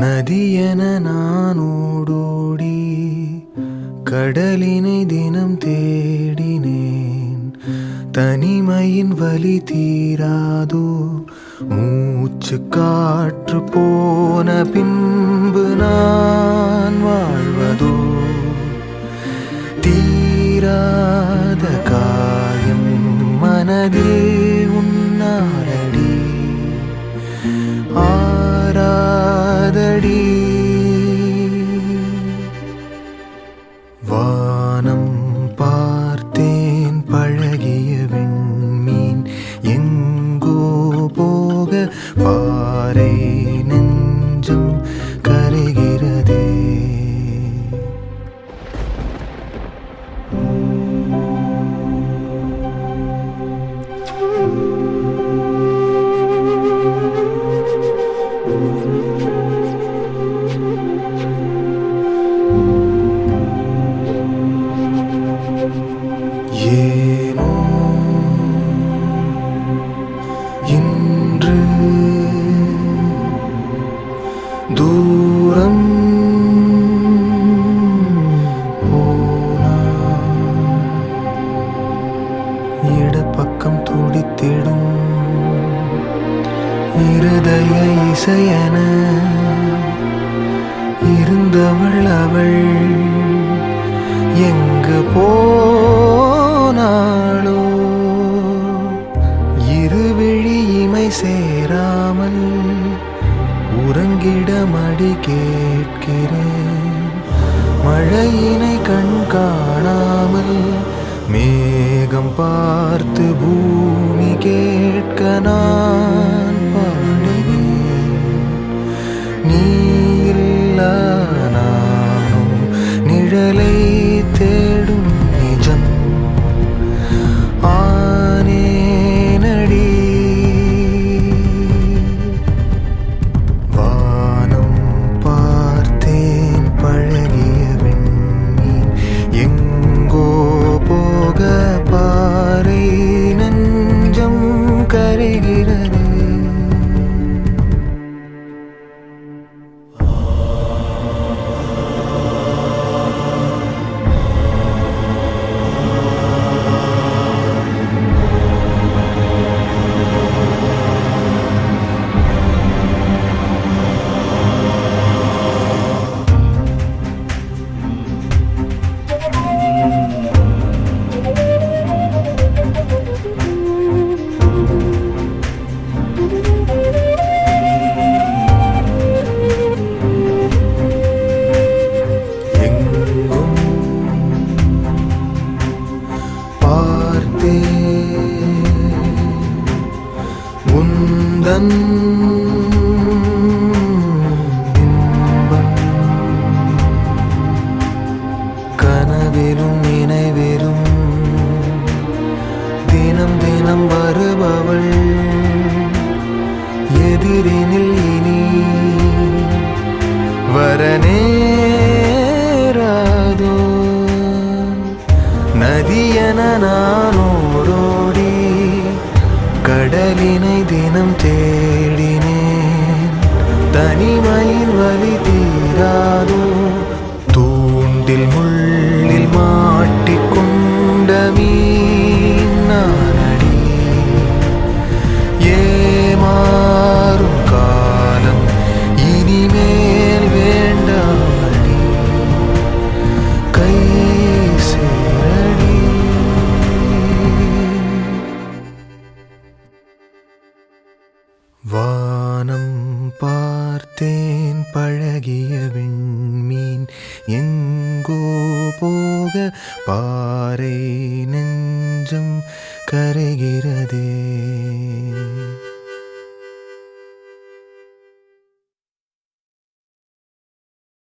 நதியென நான் ஓடோடி கடலினை தினம் தேடினேன். தனிமையின் வலி தீராதோ மூச்சு காற்று போன பின்பு நான் வாழ்வதோ. தீராத காயம் மனதில் உன்னாரடி வானம் பார்த்தேன் பழகிய விண்மீன். எங்கோ போக பாறை நெஞ்சம் கருகிறதே. thank you இசையன இருந்தவள் அவள். எங்கு போனாளோ? இருவிழி இமை சேராமல் உறங்கிட மடி கேட்கிறேன். மழையினை கண் காணாமல் மேகம் பார்த்து பூமி கேட்க நான் உந்தன் கனவிலும் நினைவிலும் தினம் தினம் வருபவள். எதிரினில் இனி வரநேராதோ நதியன நான் கடலினை தினம் பார்த்தேன் பழகிய விண்மீன் எங்கோ போக பாறை நெஞ்சம் கரைகிறதே.